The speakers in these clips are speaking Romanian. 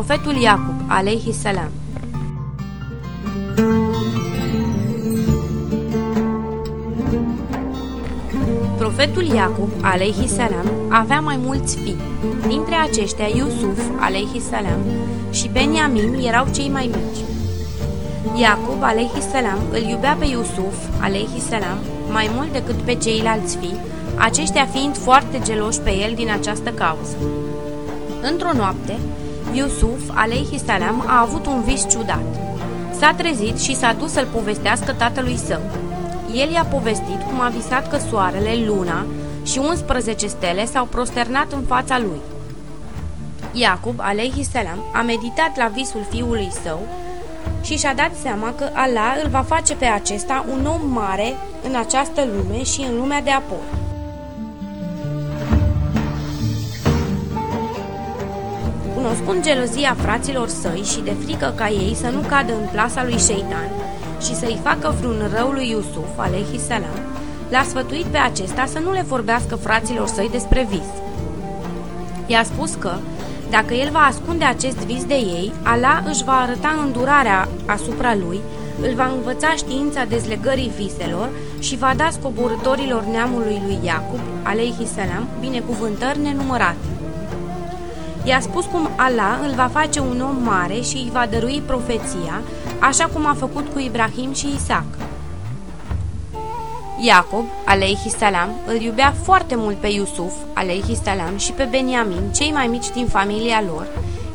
Profetul Iacub, alaihi salam Profetul Iacub, alaihi salam, avea mai mulți fii. Dintre aceștia, Iusuf, alaihi salam, și Beniamin erau cei mai mici. Iacub, alaihi salam, îl iubea pe Iusuf, alaihi salam, mai mult decât pe ceilalți fii, aceștia fiind foarte geloși pe el din această cauză. Într-o noapte, Iusuf, alaihi salam, a avut un vis ciudat. S-a trezit și s-a dus să-l povestească tatălui său. El i-a povestit cum a visat că soarele, luna și 11 stele s-au prosternat în fața lui. Iacub, alaihi salam, a meditat la visul fiului său și și-a dat seama că Allah îl va face pe acesta un om mare în această lume și în lumea de apoi. Cunoscând gelozia fraților săi și de frică ca ei să nu cadă în plasa lui Șeitan și să-i facă vreun rău lui Iusuf, alaihi salam, l-a sfătuit pe acesta să nu le vorbească fraților săi despre vis. I-a spus că, dacă el va ascunde acest vis de ei, Allah își va arăta îndurarea asupra lui, îl va învăța știința dezlegării viselor și va da scoborătorilor neamului lui Iacub, alaihi salam, binecuvântări nenumărate. I-a spus cum Allah îl va face un om mare și îi va dărui profeția, așa cum a făcut cu Ibrahim și Isaac. Iacob, alaihi salam, îl iubea foarte mult pe Iusuf, alaihi salam, și pe Beniamin, cei mai mici din familia lor,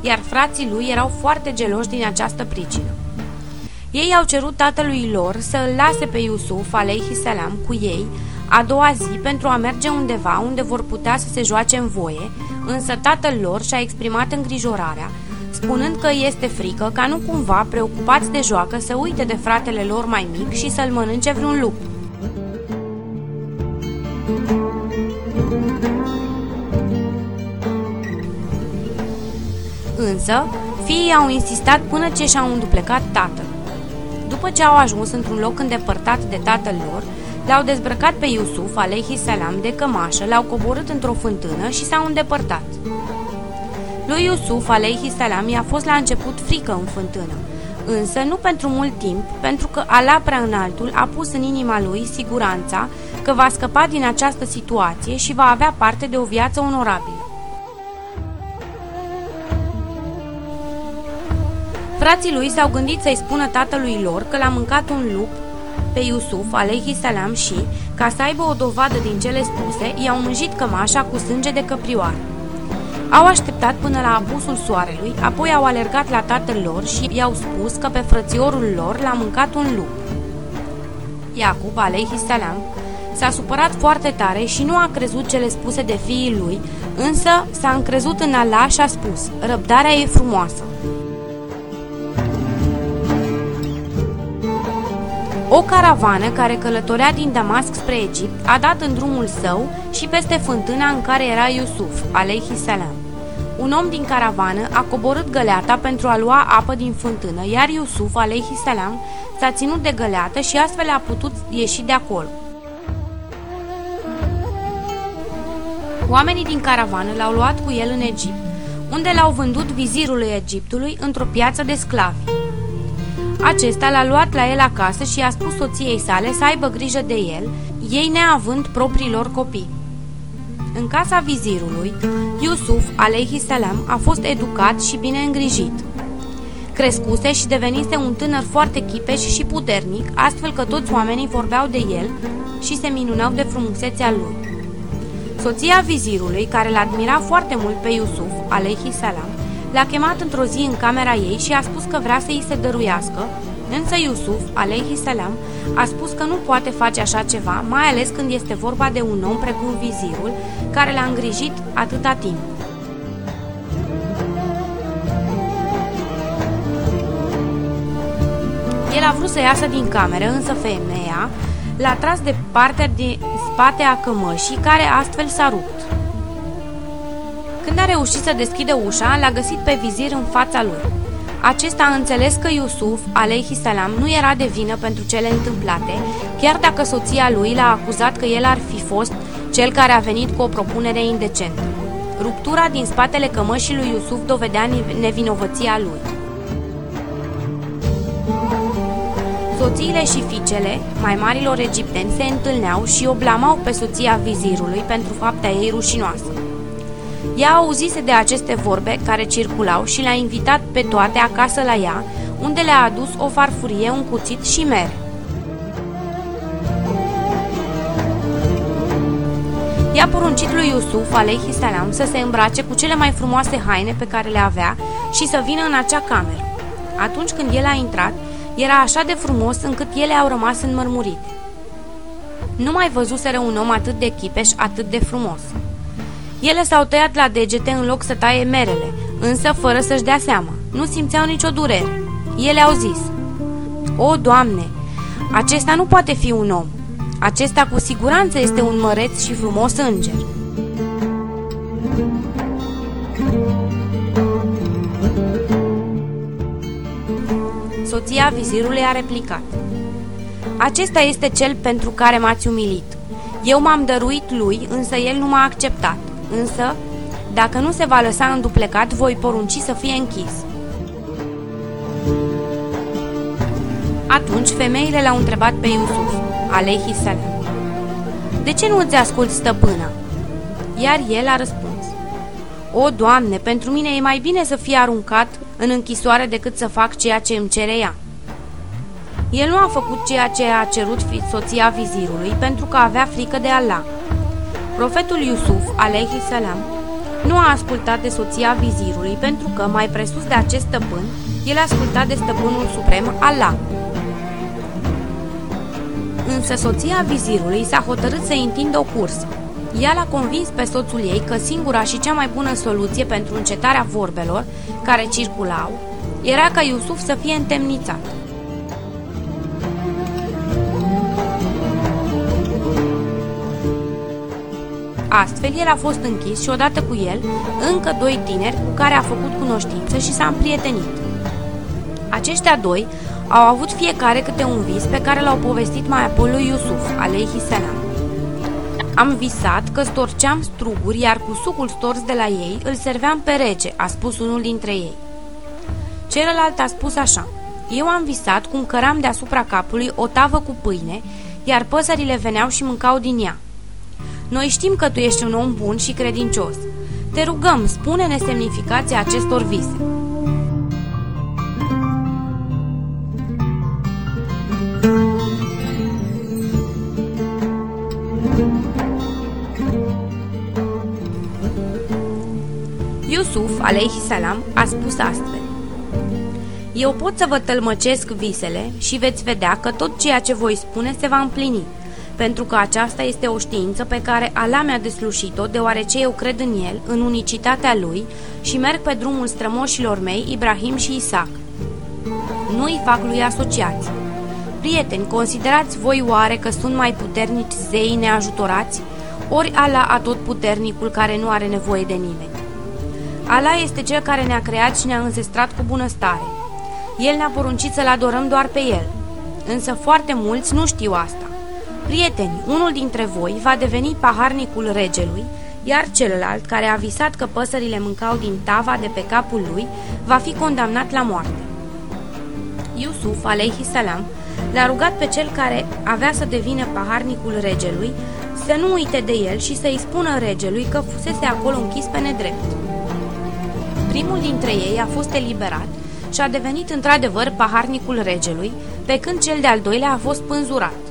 iar frații lui erau foarte geloși din această pricină. Ei au cerut tatălui lor să îl lase pe Iusuf, alaihi salam, cu ei, a doua zi pentru a merge undeva unde vor putea să se joace în voie, însă tatăl lor și-a exprimat îngrijorarea, spunând că este frică ca nu cumva, preocupați de joacă, să uite de fratele lor mai mic și să-l mănânce vreun lup. Însă, fiii au insistat până ce și-au înduplecat tatăl. După ce au ajuns într-un loc îndepărtat de tatăl lor, L-au dezbrăcat pe Iusuf, alaihi salam, de cămașă, l-au coborât într-o fântână și s-au îndepărtat. Lui Iusuf, alaihi salam, i-a fost la început frică în fântână, însă nu pentru mult timp, pentru că Allah prea înaltul a pus în inima lui siguranța că va scăpa din această situație și va avea parte de o viață onorabilă. Frații lui s-au gândit să-i spună tatălui lor că l-a mâncat un lup pe Iusuf, alaihi salam și, ca să aibă o dovadă din cele spuse, i-au mânjit cămașa cu sânge de căprioară. Au așteptat până la apusul soarelui, apoi au alergat la tatăl lor și i-au spus că pe frățiorul lor l-a mâncat un lup. Iacub, alaihi salam, s-a supărat foarte tare și nu a crezut cele spuse de fiii lui, însă s-a încrezut în Allah și a spus, răbdarea e frumoasă. O caravană care călătorea din Damasc spre Egipt a dat în drumul său și peste fântâna în care era Iusuf, alaihi salam. Un om din caravană a coborât găleata pentru a lua apă din fântână, iar Iusuf, alaihi salam, s-a ținut de găleată și astfel a putut ieși de acolo. Oamenii din caravană l-au luat cu el în Egipt, unde l-au vândut vizirului Egiptului într-o piață de sclavi. Acesta l-a luat la el acasă și i-a spus soției sale să aibă grijă de el, ei neavând propriilor copii. În casa vizirului, Iusuf, alaihi salam, a fost educat și bine îngrijit. Crescuse și devenise un tânăr foarte chipeș și puternic, astfel că toți oamenii vorbeau de el și se minunau de frumusețea lui. Soția vizirului, care l-admira foarte mult pe Iusuf, alaihi salam, L-a chemat într-o zi în camera ei și a spus că vrea să îi se dăruiască, însă Iusuf, alaihi salam, a spus că nu poate face așa ceva, mai ales când este vorba de un om precum vizirul, care l-a îngrijit atâta timp. El a vrut să iasă din cameră, însă femeia l-a tras de partea de spate a cămășii, care astfel s-a rupt. Când a reușit să deschidă ușa, l-a găsit pe vizir în fața lui. Acesta a înțeles că Iusuf, alaihi salam, nu era de vină pentru cele întâmplate, chiar dacă soția lui l-a acuzat că el ar fi fost cel care a venit cu o propunere indecentă. Ruptura din spatele cămășii lui Iusuf dovedea nevinovăția lui. Soțiile și fiicele mai marilor egipteni se întâlneau și o blamau pe soția vizirului pentru fapta ei rușinoasă. Ea auzise de aceste vorbe care circulau și le-a invitat pe toate acasă la ea, unde le-a adus o farfurie, un cuțit și mere. I-a poruncit lui Iusuf, alaihi salam, să se îmbrace cu cele mai frumoase haine pe care le avea și să vină în acea cameră. Atunci când el a intrat, era așa de frumos încât ele au rămas înmărmurite. Nu mai văzuseră un om atât de chipeș, atât de frumos. Ele s-au tăiat la degete în loc să taie merele, însă fără să-și dea seama. Nu simțeau nicio durere. Ele au zis, O, Doamne, acesta nu poate fi un om. Acesta cu siguranță este un măreț și frumos înger. Soția vizirului a replicat. Acesta este cel pentru care m-ați umilit. Eu m-am dăruit lui, însă el nu m-a acceptat. Însă, dacă nu se va lăsa înduplecat, voi porunci să fie închis. Atunci femeile l-au întrebat pe Iusuf, alaihi salam, De ce nu îți ascult stăpâna? Iar el a răspuns, O, Doamne, pentru mine e mai bine să fie aruncat în închisoare decât să fac ceea ce îmi cere ea. El nu a făcut ceea ce a cerut soția vizirului pentru că avea frică de Allah. Profetul Iusuf, alaihi salam, nu a ascultat de soția vizirului pentru că, mai presus de acest stăpân, el a ascultat de stăpânul suprem, Allah. Însă soția vizirului s-a hotărât să întindă o cursă. Ea l-a convins pe soțul ei că singura și cea mai bună soluție pentru încetarea vorbelor care circulau era ca Iusuf să fie întemnițat. Astfel, el a fost închis și odată cu el încă doi tineri cu care a făcut cunoștință și s-a împrietenit. Aceștia doi au avut fiecare câte un vis pe care l-au povestit mai apoi lui Iusuf, alaihi salam. Am visat că storceam struguri, iar cu sucul stors de la ei îl serveam pe rege, a spus unul dintre ei. Celălalt a spus așa, eu am visat cum căram deasupra capului o tavă cu pâine, iar păsările veneau și mâncau din ea. Noi știm că tu ești un om bun și credincios. Te rugăm, spune-ne semnificația acestor vise. Iusuf, alaihi salam, a spus astfel. Eu pot să vă tălmăcesc visele și veți vedea că tot ceea ce voi spune se va împlini pentru că aceasta este o știință pe care Allah mi-a deslușit-o, deoarece eu cred în el, în unicitatea lui și merg pe drumul strămoșilor mei, Ibrahim și Isaac. Nu îi fac lui asociați. Prieteni, considerați voi oare că sunt mai puternici zeii neajutorați, ori Allah atotputernicul care nu are nevoie de nimeni? Allah este cel care ne-a creat și ne-a înzestrat cu bunăstare. El ne-a poruncit să-L adorăm doar pe El. Însă foarte mulți nu știu asta. Prieteni, unul dintre voi va deveni paharnicul regelui, iar celălalt, care a visat că păsările mâncau din tava de pe capul lui, va fi condamnat la moarte. Iusuf, alaihi salam, l-a rugat pe cel care avea să devină paharnicul regelui să nu uite de el și să-i spună regelui că fusese acolo închis pe nedrept. Primul dintre ei a fost eliberat și a devenit într-adevăr paharnicul regelui, pe când cel de-al doilea a fost pânzurat.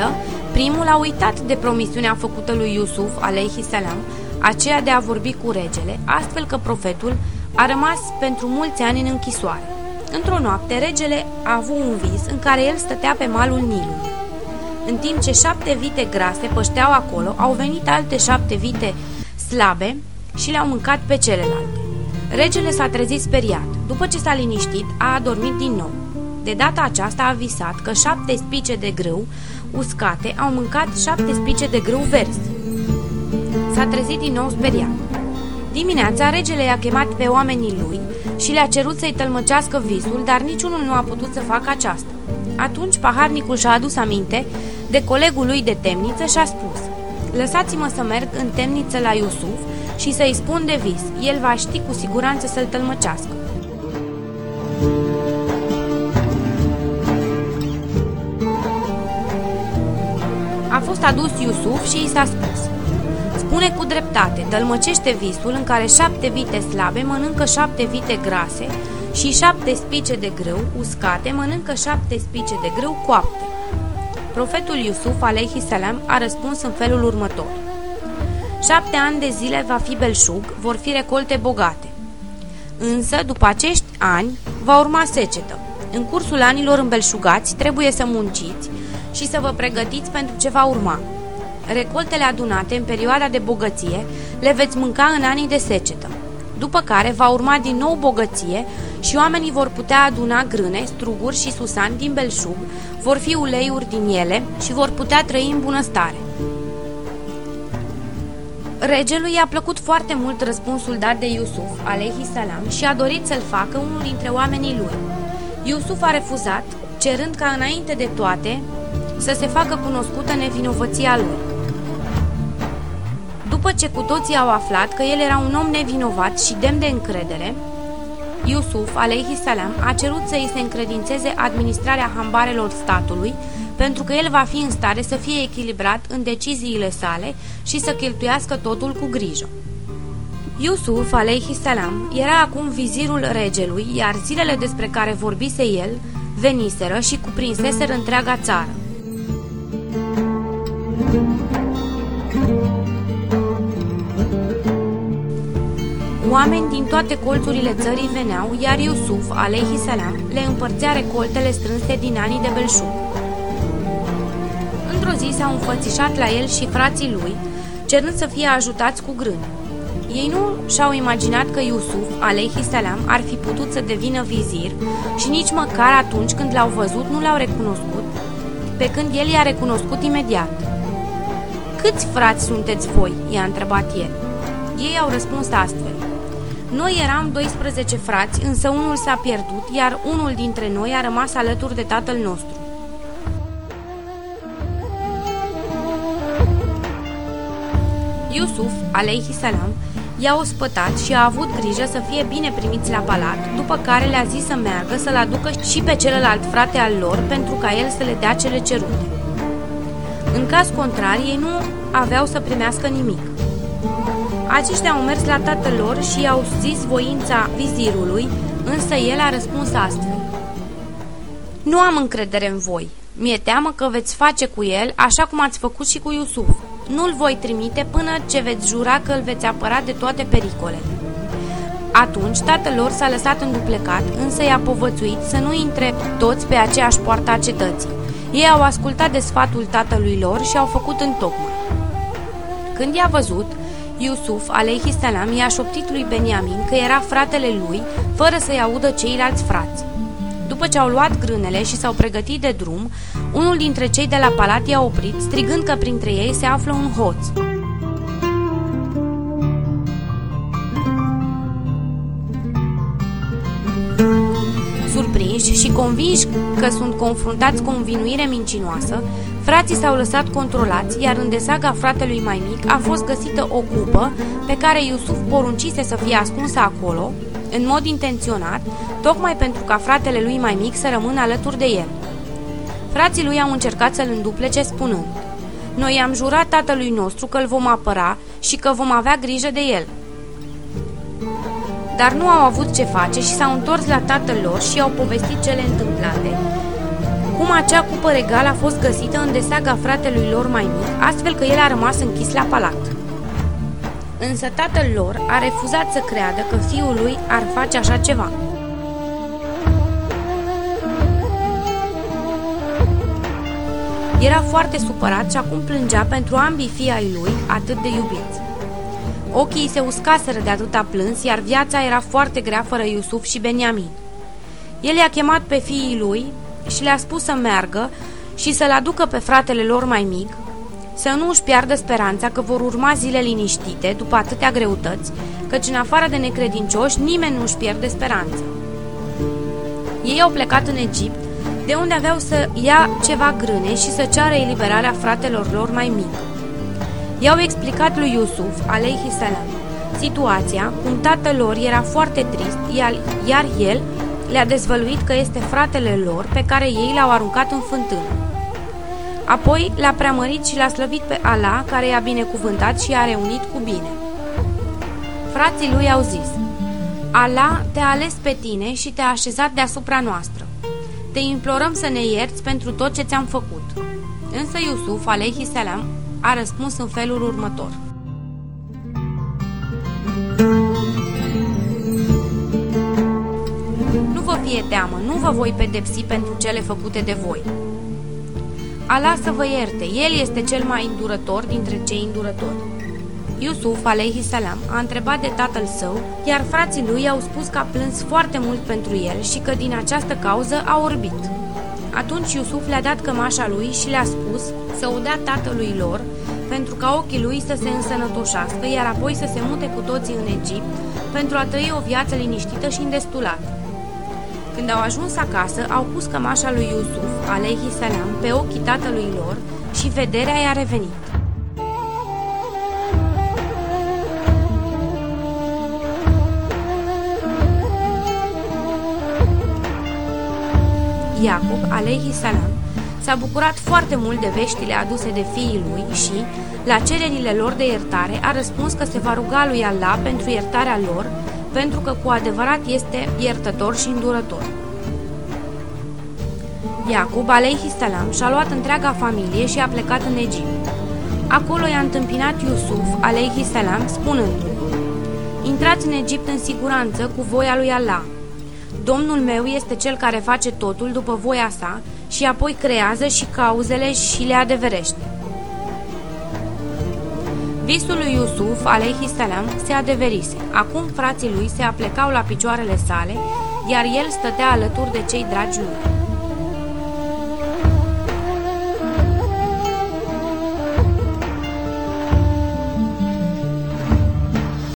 Însă, primul a uitat de promisiunea făcută lui Iusuf, alaihi salam, aceea de a vorbi cu regele, astfel că profetul a rămas pentru mulți ani în închisoare. Într-o noapte, regele a avut un vis în care el stătea pe malul Nilului. În timp ce șapte vite grase pășteau acolo, au venit alte șapte vite slabe și le-au mâncat pe celelalte. Regele s-a trezit speriat. După ce s-a liniștit, a adormit din nou. De data aceasta a visat că șapte spice de grâu uscate au mâncat șapte spice de grâu verzi. S-a trezit din nou speriat. Dimineața, regele i-a chemat pe oamenii lui și le-a cerut să-i tălmăcească visul, dar niciunul nu a putut să facă aceasta. Atunci, paharnicul și-a adus aminte de colegul lui de temniță și a spus Lăsați-mă să merg în temniță la Iusuf și să-i spun de vis. El va ști cu siguranță să-l tălmăcească. A fost adus Iusuf și i s-a spus Spune cu dreptate, tălmăcește visul în care șapte vite slabe mănâncă șapte vite grase și șapte spice de grâu uscate mănâncă șapte spice de grâu coapte. Profetul Iusuf, alaihi salam, a răspuns în felul următor. Șapte ani de zile va fi belșug, vor fi recolte bogate. Însă, după acești ani, va urma secetă. În cursul anilor îmbelșugați, trebuie să munciți și să vă pregătiți pentru ce va urma. Recoltele adunate în perioada de bogăție le veți mânca în anii de secetă, după care va urma din nou bogăție și oamenii vor putea aduna grâne, struguri și susani din belșug, vor fi uleiuri din ele și vor putea trăi în bunăstare. Regelui i-a plăcut foarte mult răspunsul dat de Iusuf, alaihi salam, și a dorit să-l facă unul dintre oamenii lui. Iusuf a refuzat, cerând ca înainte de toate să se facă cunoscută nevinovăția lui. După ce cu toții au aflat că el era un om nevinovat și demn de încredere, Iusuf, alaihi salam, a cerut să îi se încredințeze administrarea hambarelor statului, pentru că el va fi în stare să fie echilibrat în deciziile sale și să cheltuiască totul cu grijă. Iusuf, alaihi salam, era acum vizirul regelui, iar zilele despre care vorbise el veniseră și cuprinseseră întreaga țară. Oameni din toate colțurile țării veneau, iar Iusuf, alaihi salam, le împărțea recoltele strânse din anii de belșug. Într-o zi s-au înfățișat la el și frații lui, cerând să fie ajutați cu grâni. Ei nu și-au imaginat că Iusuf, alaihi salam, ar fi putut să devină vizir și nici măcar atunci când l-au văzut nu l-au recunoscut, pe când el i-a recunoscut imediat. Câți frați sunteți voi?" i-a întrebat el. Ei au răspuns astfel. Noi eram 12 frați, însă unul s-a pierdut, iar unul dintre noi a rămas alături de tatăl nostru. Iusuf, alaihi salam, i-a ospătat și a avut grijă să fie bine primiți la palat, după care le-a zis să meargă să-l aducă și pe celălalt frate al lor pentru ca el să le dea cele cerute. În caz contrar, ei nu aveau să primească nimic. Aceștia au mers la tatăl lor și i-au zis voința vizirului, însă el a răspuns astfel. Nu am încredere în voi. Mi-e teamă că veți face cu el așa cum ați făcut și cu Iusuf. Nu-l voi trimite până ce veți jura că îl veți apăra de toate pericolele. Atunci tatăl lor s-a lăsat înduplecat, însă i-a povățuit să nu intre toți pe aceeași poartă a cetății. Ei au ascultat de sfatul tatălui lor și au făcut în tocmai. Când i-a văzut, Iusuf, alaihi salam, i-a șoptit lui Beniamin că era fratele lui, fără să-i audă ceilalți frați. După ce au luat grânele și s-au pregătit de drum, unul dintre cei de la palat i-a oprit, strigând că printre ei se află un hoț. Surprinși și convinși că sunt confruntați cu o învinuire mincinoasă, frații s-au lăsat controlați, iar în desaga fratelui mai mic a fost găsită o cupă pe care Iusuf poruncise să fie ascunsă acolo, în mod intenționat, tocmai pentru ca fratele lui mai mic să rămână alături de el. Frații lui au încercat să-l înduplece spunând Noi am jurat tatălui nostru că îl vom apăra și că vom avea grijă de el. Dar nu au avut ce face și s-au întors la tatăl lor și au povestit cele întâmplate. Cum acea cupă regală a fost găsită în deseaga fratelui lor mai mic, astfel că el a rămas închis la palat. Însă tatăl lor a refuzat să creadă că fiul lui ar face așa ceva. Era foarte supărat și acum plângea pentru ambii fii ai lui atât de iubiți. Ochii se uscaseră de atâta plâns, iar viața era foarte grea fără Iusuf și Beniamin. El i-a chemat pe fiii lui și le-a spus să meargă și să-l aducă pe fratele lor mai mic, să nu își piardă speranța că vor urma zile liniștite după atâtea greutăți, căci în afară de necredincioși nimeni nu își pierde speranța. Ei au plecat în Egipt, de unde aveau să ia ceva grâne și să ceară eliberarea fratelor lor mai mic. I-au explicat lui Iusuf, alaihi salam, situația, cum tatăl lor era foarte trist, iar, iar el le-a dezvăluit că este fratele lor pe care ei l-au aruncat în fântână. Apoi l-a preamărit și l-a slăvit pe Allah, care i-a binecuvântat și i-a reunit cu bine. Frații lui au zis, Allah te-a ales pe tine și te-a așezat deasupra noastră. Te implorăm să ne ierți pentru tot ce ți-am făcut. Însă Iusuf, alaihi salam, a răspuns în felul următor. Fie teamă, nu vă voi pedepsi pentru cele făcute de voi. Allah să vă ierte, El este cel mai îndurător dintre cei îndurători. Iusuf, alaihi salam, a întrebat de tatăl său, iar frații lui au spus că a plâns foarte mult pentru el și că din această cauză a orbit. Atunci Iusuf le-a dat cămașa lui și le-a spus să o dea tatălui lor, pentru ca ochii lui să se însănătoșească, iar apoi să se mute cu toții în Egipt, pentru a trăi o viață liniștită și îndestulată. Când au ajuns acasă, au pus cămașa lui Iusuf, alaihi salam, pe ochii tatălui lor și vederea i-a revenit. Iacob, alaihi salam, s-a bucurat foarte mult de veștile aduse de fiii lui și, la cererile lor de iertare, a răspuns că se va ruga lui Allah pentru iertarea lor, pentru că cu adevărat este iertător și îndurător. Iacob, alaihi salam, și-a luat întreaga familie și a plecat în Egipt. Acolo i-a întâmpinat Iusuf, alaihi salam, spunându-i, Intrați în Egipt în siguranță cu voia lui Allah. Domnul meu este cel care face totul după voia sa și apoi creează și cauzele și le adeverește. Visul lui Iusuf, alaihi salam, se adeverise. Acum frații lui se aplecau la picioarele sale, iar el stătea alături de cei dragi lui.